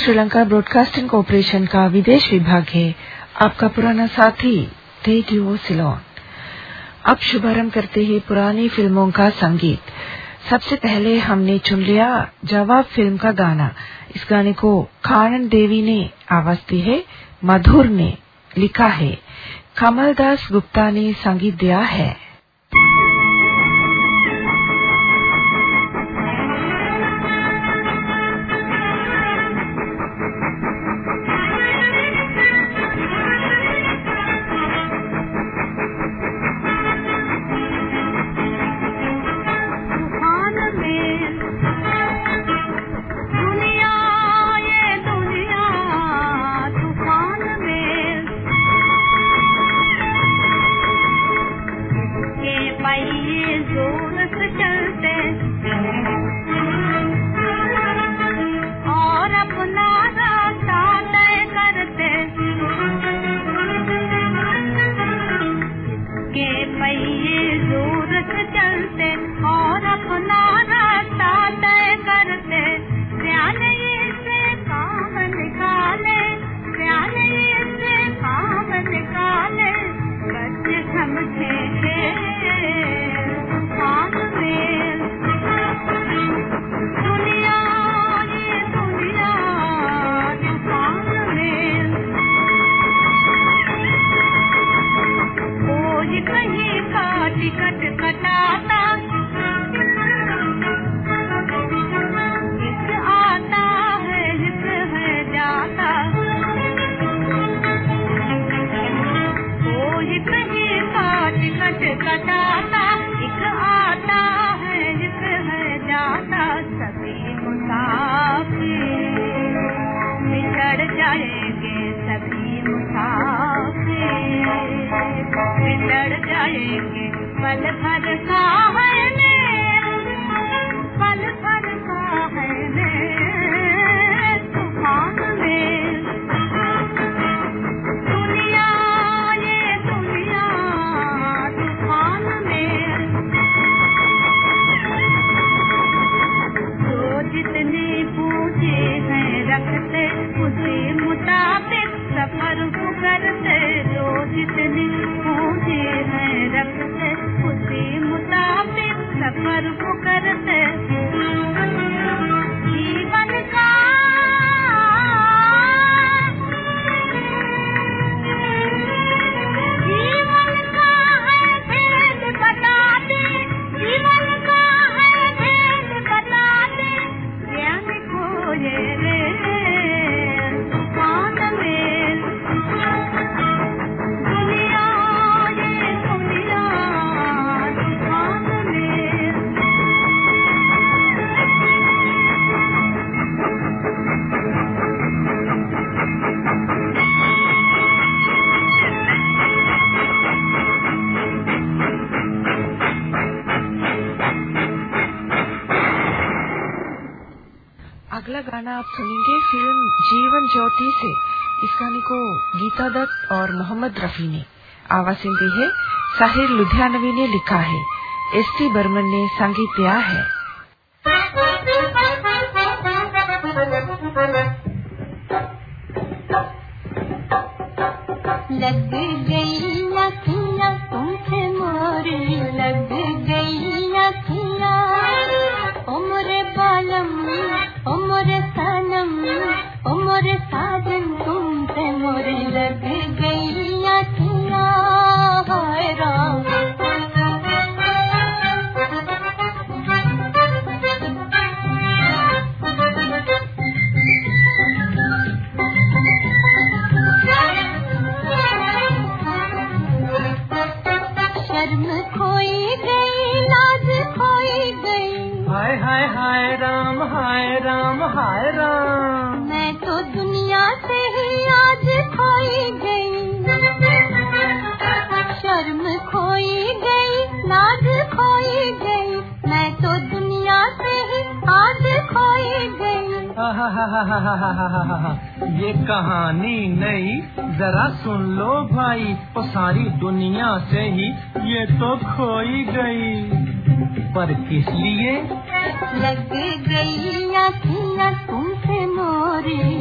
Sri Lanka broadcasting corporation का विदेश विभाग है। आपका पुराना साथी, रेडियो सिलोन। अब शुभारंभ करते हैं पुरानी फ़िल्मों का संगीत। सबसे पहले हमने चुन लिया जवाब फ़िल्म का गाना। इस गाने को खानन देवी ने आवाज़ दी है, मधुर ने लिखा है। कमलदास गुप्ता ने संगीत दिया है। अगला गाना आप सुनेंगे फ़िल्म जीवन ज्योति से। इस गाने को गीता दत्त और मोहम्मद रफी ने आवाज़ दी है। साहिर लुधियानवी ने लिखा है। एस टी बर्मन ने संगीत दिया है। ये कहानी नहीं जरा सुन लो भाई तो सारी दुनिया से ही ये तो खोई गई पर किस लिए लग गई तुमसे मोरी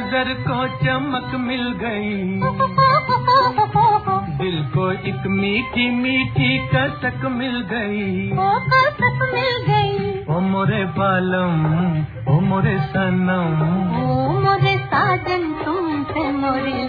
नज़र को चमक मिल गई। दिल को एक मीठी मीठी कसक मिल गई। कसक मिल गई। ओ मोरे बालम ओ मोरे सनम। ओ मोरे साजन तुम से मोरी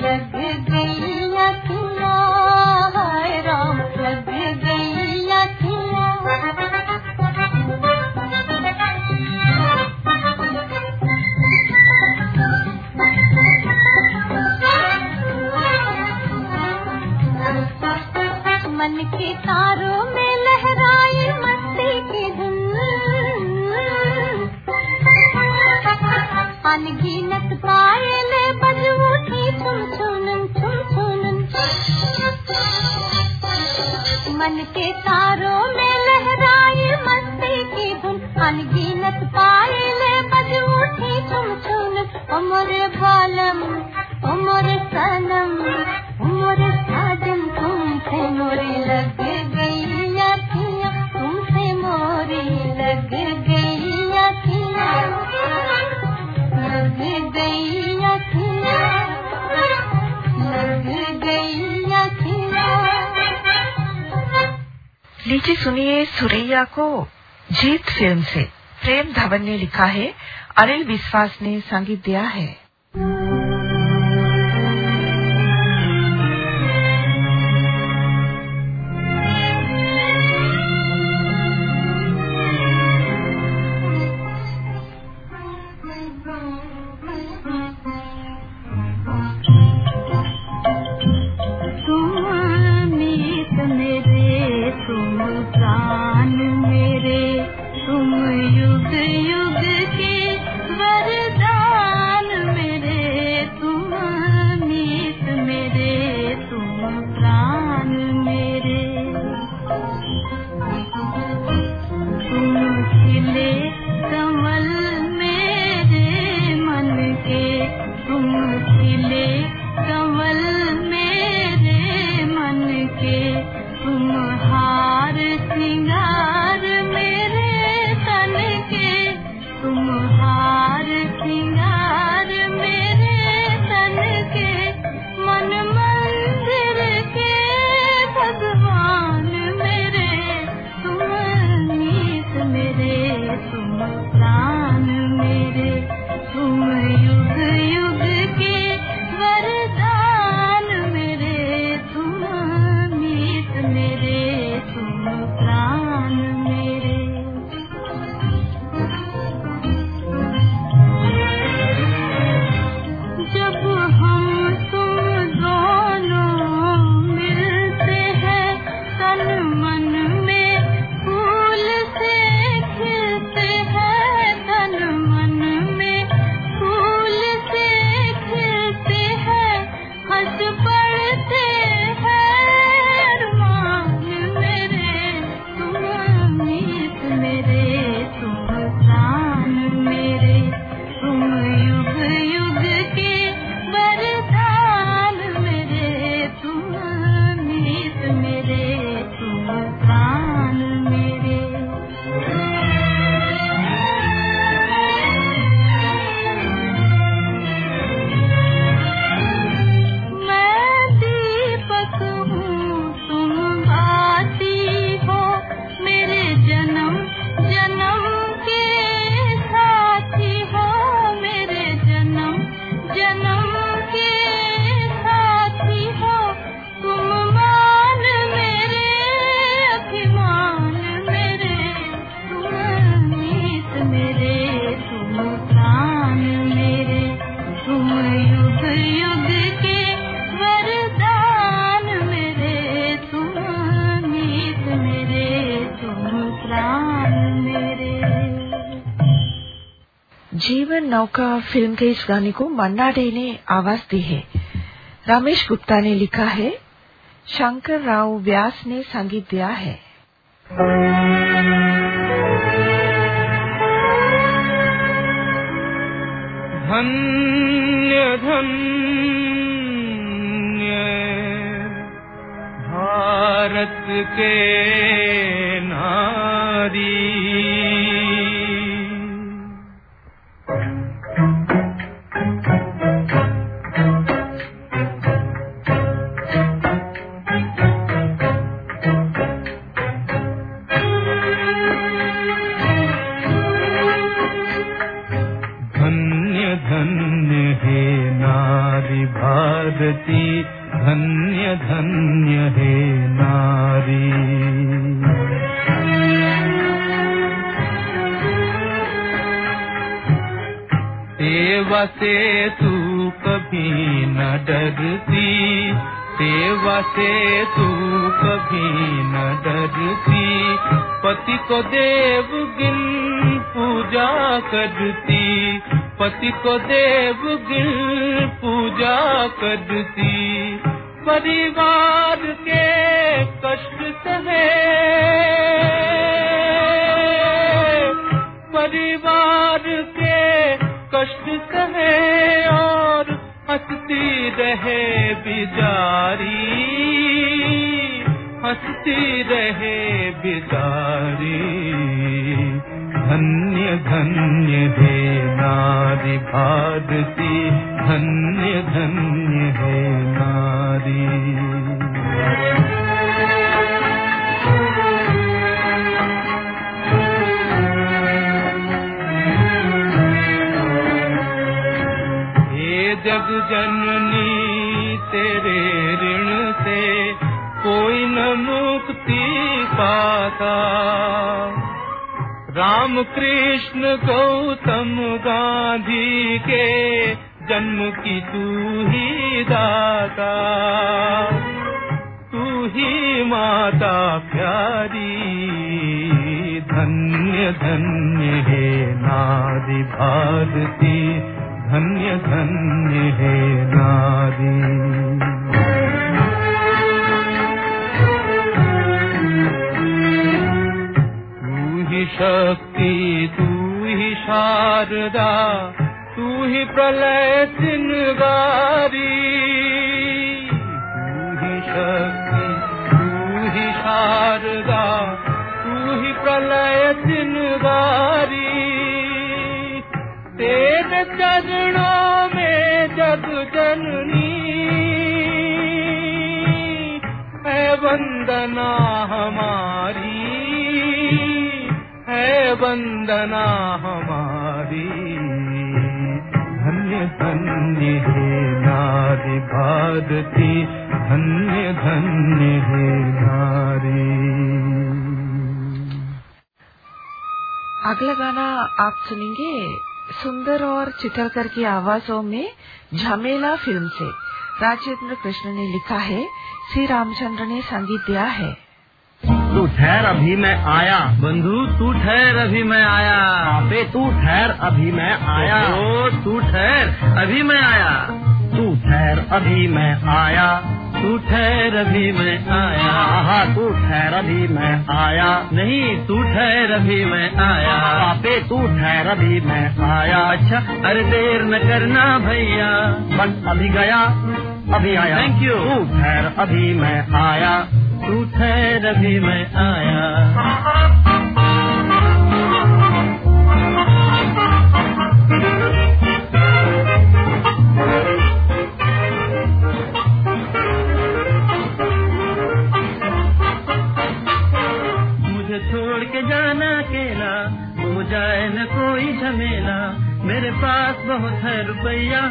के तारों में मन के तारों में लहराई मस्ती की धुन। अनगिनत पायले बज उठी छुम छुनन उम्र बालम उम्र सनम, उम्र साजन लीजिए सुनिए सुरैया को जीत फ़िल्म से। प्रेम धवन ने लिखा है, अनिल विश्वास ने संगीत दिया है। फ़िल्म के इस गाने को मन्ना डे ने आवाज़ दी है रामेश गुप्ता ने लिखा है शंकर राव व्यास ने संगीत दिया है धन्य धन्य भारत के नारी सेवा से तू कभी न डरती, सेवा से तू कभी न डरती। पति को देव गिन पूजा करती, पति को देव गिन पूजा करती। परिवार के रहे बिजारी हंसती रहे बिजारी धन्य धन्य हे नारी भारती धन्य धन्य हे नारी। जग जननी कृष्ण गौतम गांधी के जन्म की तू ही दाता। तू ही माता प्यारी धन्य धन्य हे नारी भारती धन्य धन्य हे नारी। शक्ति ही शारदा, तू ही प्रलय सिनगारी तू ही शक्ति, तू ही शारदा, तू ही प्रलय सिनगारी तेरे चरणों में जग जननी है वंदना हमारी। है वंदना हमारी। धन्य धन्य हे नारी भारती। धन्य धन्य हे नारी। अगला गाना आप सुनेंगे सुंदर और चितरकर की आवाजों में झमेला फ़िल्म से। राजेंद्र कृष्ण ने लिखा है, श्री रामचंद्र ने संगीत दिया है। तू ठहर अभी मैं आया बंधु तू ठहर अभी मैं आया आपे तू ठहर अभी मैं आया ओ तू ठहर अभी मैं आया तू ठहर अभी मैं आया तू ठहर अभी मैं आया तू ठहर अभी मैं आया नहीं तू ठहर अभी मैं आया आपे तू ठहर अभी मैं आया अच्छा अरे देर न करना भैया बस अभी गया अभी आया थैंक यू तू ठहर अभी मैं आया तू ठहर अभी मैं आया। मुझे छोड़ के जाना जाए न कोई झमेला। मेरे पास बहुत है रुपया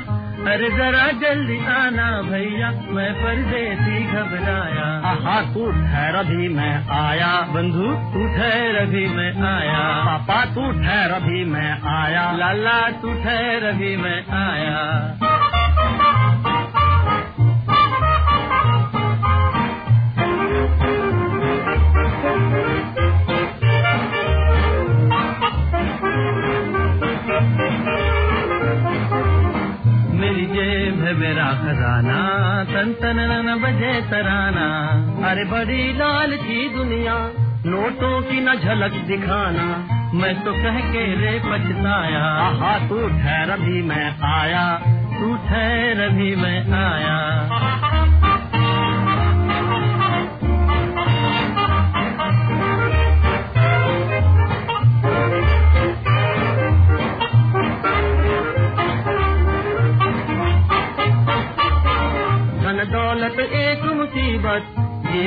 अरे जरा जल्दी आना भैया मैं परदेसी घबराया। आहा तू ठहर भी मैं आया। बंधु तू ठहर भी मैं आया। पापा तू ठहर भी मैं आया। लाला तू ठहर भी मैं आया। है मेरा खजाना तन तन न बजे तराना अरे बड़ी लाल की दुनिया, नोटों की न झलक दिखाना। मैं तो कह के रे पछताया हाँ तू ठहर भी मैं आया, तू ठहर भी मैं आया।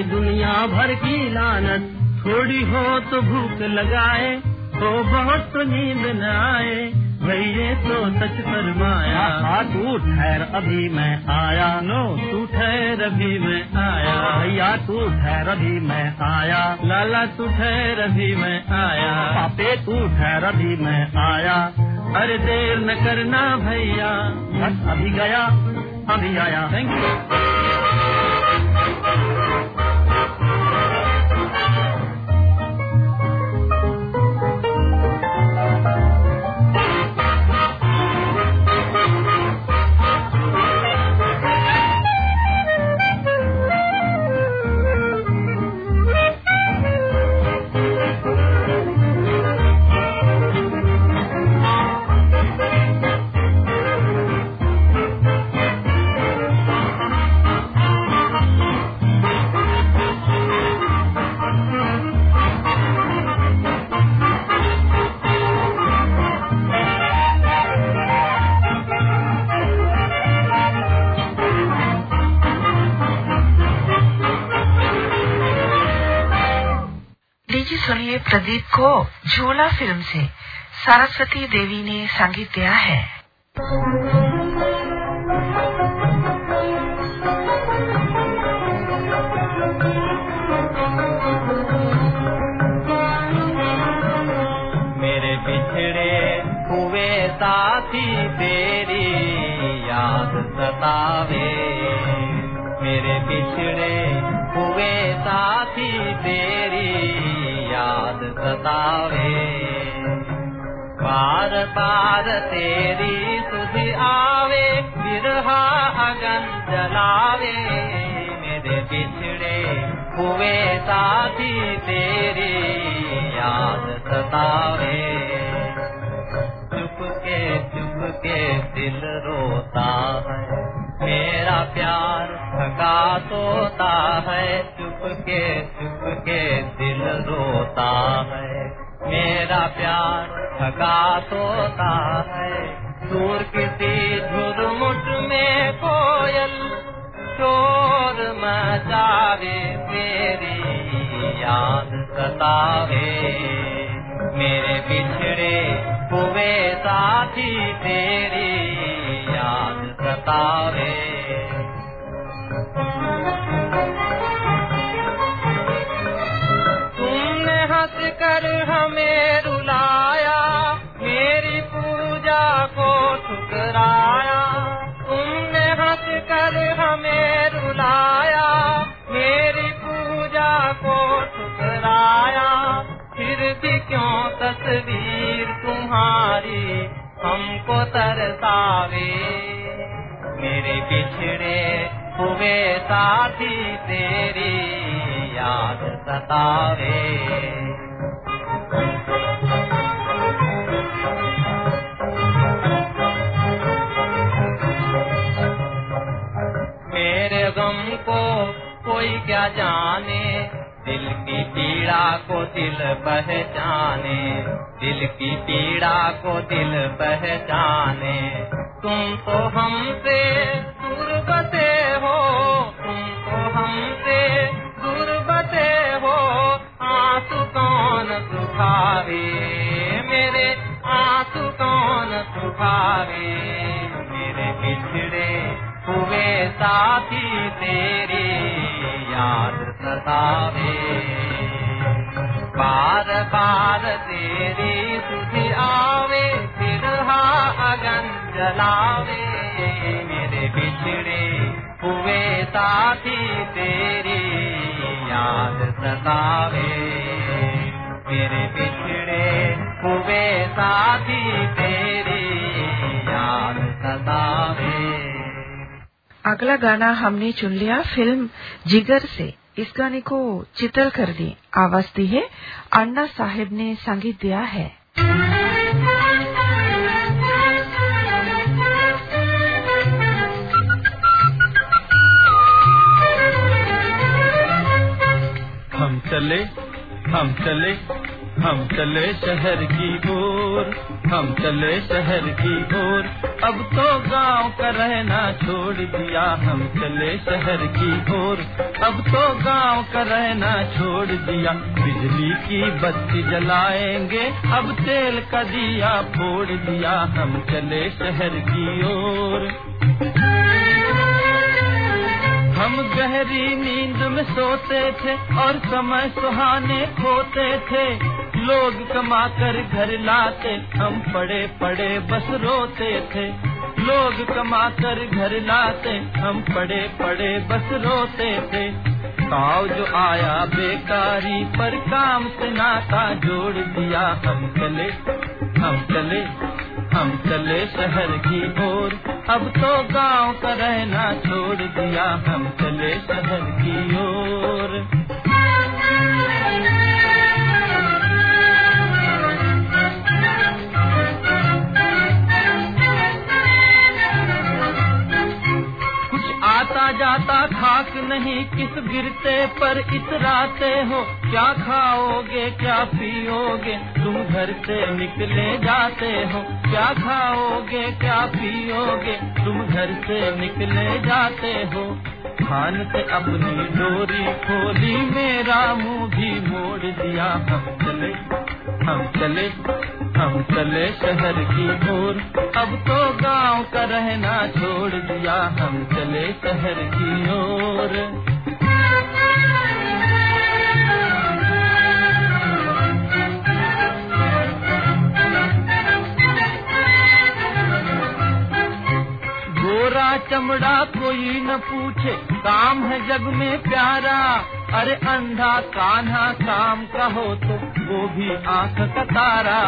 दुनिया भर की लानत। थोड़ी हो तो भूख लगाए हो बहुत तो नींद न आए। भैये तो सच फरमाया हाँ तू ठहर अभी मैं आया। नो तू ठहर अभी मैं आया। भैया तू ठहर अभी मैं आया। लाला तू ठहर अभी मैं आया। पापे तू ठहर अभी मैं आया। अरे देर न करना भैया। बस अभी गया अभी आया। थैंक यू सरस्वती देवी ने संगीत दिया है। मेरे बिछड़े हुए साथी, तेरी याद सतावे। मेरे बिछड़े हुए साथी, तेरी याद सतावे। बार बार तेरी सुध आवे बिरहा अगन जलावे। मेरे बिछड़े हुए साथी तेरी याद सतावे। चुप के चुप के दिल रोता है, मेरा प्यार थका सोता है। चुप के चुप के दिल रोता है, मेरा प्यार थका सोता है। दूर किसी झुरमुट में कोयल शोर मचावे तेरी याद सतावे। मेरे बिछड़े हुए साथी तेरी याद सतावे। तस्वीर तुम्हारी हमको तरसावे। मेरे बिछड़े हुए साथी तेरी याद सतावे। मेरे गम को कोई क्या जाने पीड़ा को दिल पहचाने, दिल की पीड़ा को दिल पहचाने। तुम तो हमसे दूर बसे हो तुम तो हमसे दूर बसे हो, आँसू कौन सुखावे? मेरे आँसू कौन सुखावे? मेरे बिछड़े हुए साथी तेरी याद सतावे। बार बार तेरी सुधि आवे, फिर अगन जलावे। मेरे बिछड़े हुए साथी तेरी याद सतावे। मेरे बिछड़े हुए साथी तेरी याद सतावे। अगला गाना हमने चुन लिया फ़िल्म जिगर से। इस गाने को चित्र कर दी। आवाज़ दी है। अन्ना साहेब ने संगीत दिया है। हम चले हम चले हम चले शहर की ओर। हम चले शहर की ओर। अब तो गाँव का रहना छोड़ दिया हम चले शहर की ओर। अब तो गाँव का रहना छोड़ दिया, बिजली की बत्ती जलाएँगे। अब तेल का दिया फोड़ दिया हम चले शहर की ओर। हम गहरी नींद में सोते थे और समय सुहाने खोते थे। लोग कमा कर घर लाते, हम पड़े पड़े, बस रोते थे। लोग कमा कर घर लाते, हम पड़े पड़े, बस रोते थे। ताव जो आया बेकारी, पर काम से नाता जोड़ दिया हम चले हम चले हम चले शहर की ओर। अब तो गाँव का रहना छोड़ दिया हम चले शहर की ओर। जाता खाक नहीं, किस गिरते पर इतराते हो? क्या खाओगे, क्या पियोगे? तुम घर से निकले जाते हो। क्या खाओगे, क्या पियोगे? तुम घर से निकले जाते हो। खान से अपनी डोरी खोली, मेरा मुँह भी मोड़ दिया। हम चले हम चले हम चले शहर की ओर। अब तो गाँव का रहना छोड़ दिया। हम चले शहर की ओर। पूछे, काम है जग में प्यारा। अरे अंधा कान्हा, काम का हो तो वो भी आँख का तारा।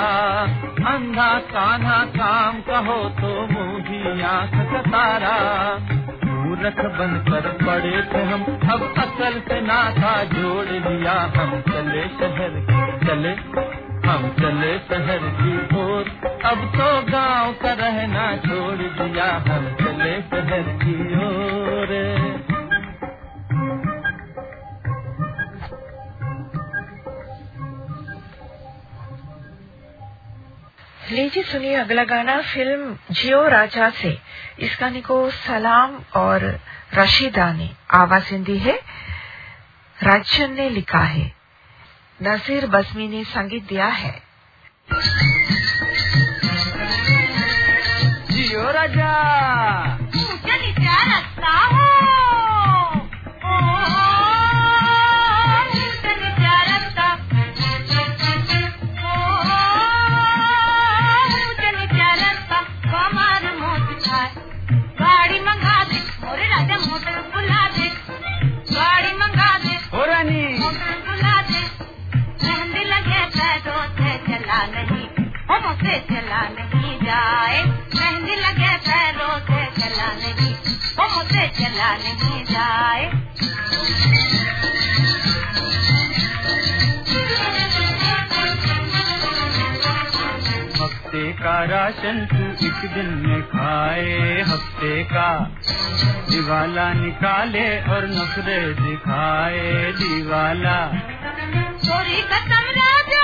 अंधा कान्हा, काम का हो तो वो भी आँख का तारा। मूर्ख बनकर पड़े थे हम, अब अकल से नाथा जोड़ लिया हम। चले शहर चले, हम चले शहर की ओर। अब तो गाँव का रहना छोड़ दिया हम, चले शहर की ओर। लीजिए सुनिए अगला गाना फ़िल्म जियो राजा से। इस गाने को सलाम और रशीदा ने आवाज़ दी है। राजन ने लिखा है। नसीर बसमी ने संगीत दिया है। जियो राजा! चला नहीं जाए। मेहंदी लगे पैरों से चला नहीं हम से चला नहीं जाए। हफ़्ते का राशन तू एक दिन में खाए। हफ़्ते का दिवाला निकाले और नखरे दिखाए दिवाला चोरी खत्म राजा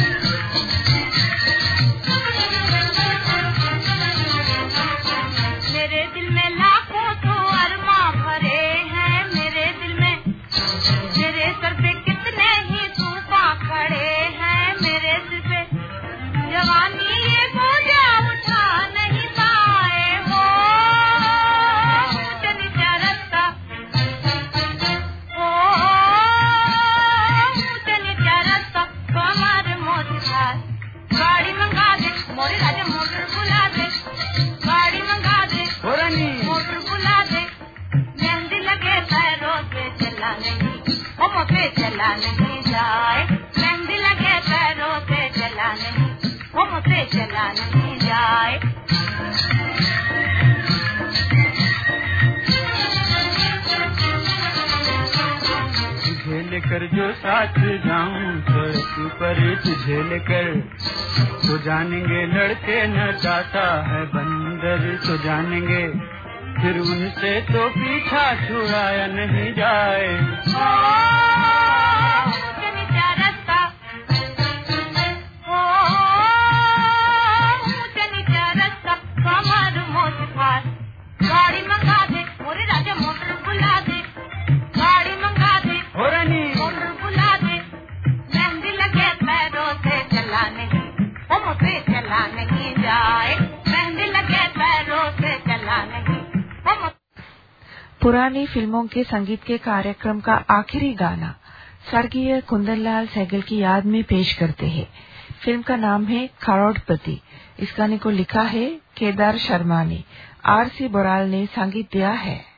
जो साथ जाऊँ तो तू पर तुझे लेकर तो जानेंगे लड़के न जाता है बंदर तो जानेंगे फिर उनसे तो पीछा छुड़ाया नहीं जाए। पुरानी फ़िल्मों के संगीत के कार्यक्रम का आखिरी गाना स्वर्गीय कुंदनलाल सहगल की याद में पेश करते हैं। फ़िल्म का नाम है खरौड़पति इस गाने को लिखा है केदार शर्मा ने। आर सी बोराल ने संगीत दिया है।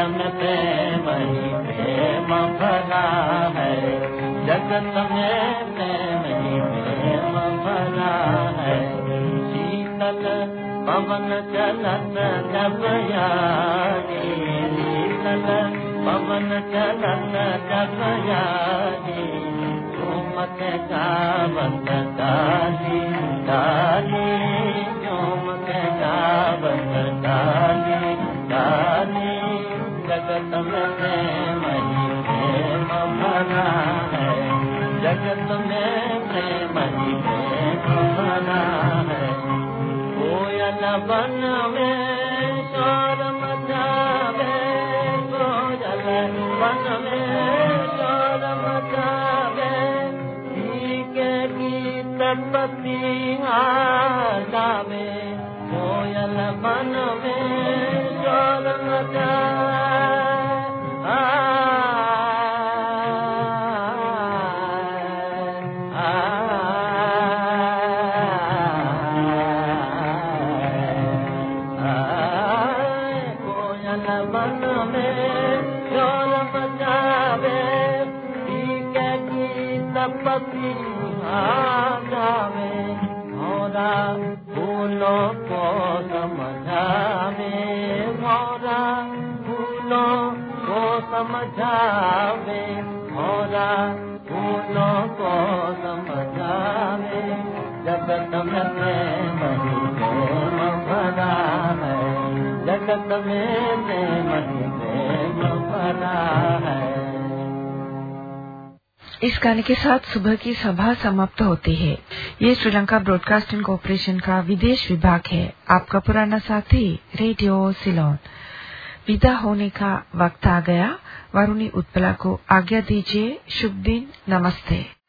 जगत में प्रेम ही प्रेम भरा है। जगत में प्रेम ही प्रेम भरा है। शीतल पवन चलत जब यारी शीतल पवन चलत जब यारी झूमत गावत डाली डाली झूमत गावत डाली डाली बन में शोर मचावे कोयल बन में शोर मचावे के गीत गावे कोयल बन में गाने के साथ सुबह की सभा समाप्त होती है। ये श्रीलंका ब्रॉडकास्टिंग कॉरपोरेशन का विदेश विभाग है। आपका पुराना साथी, रेडियो सिलोन। विदा होने का वक्त आ गया। वरुणी उत्पला को आज्ञा दीजिए। शुभ दिन। नमस्ते।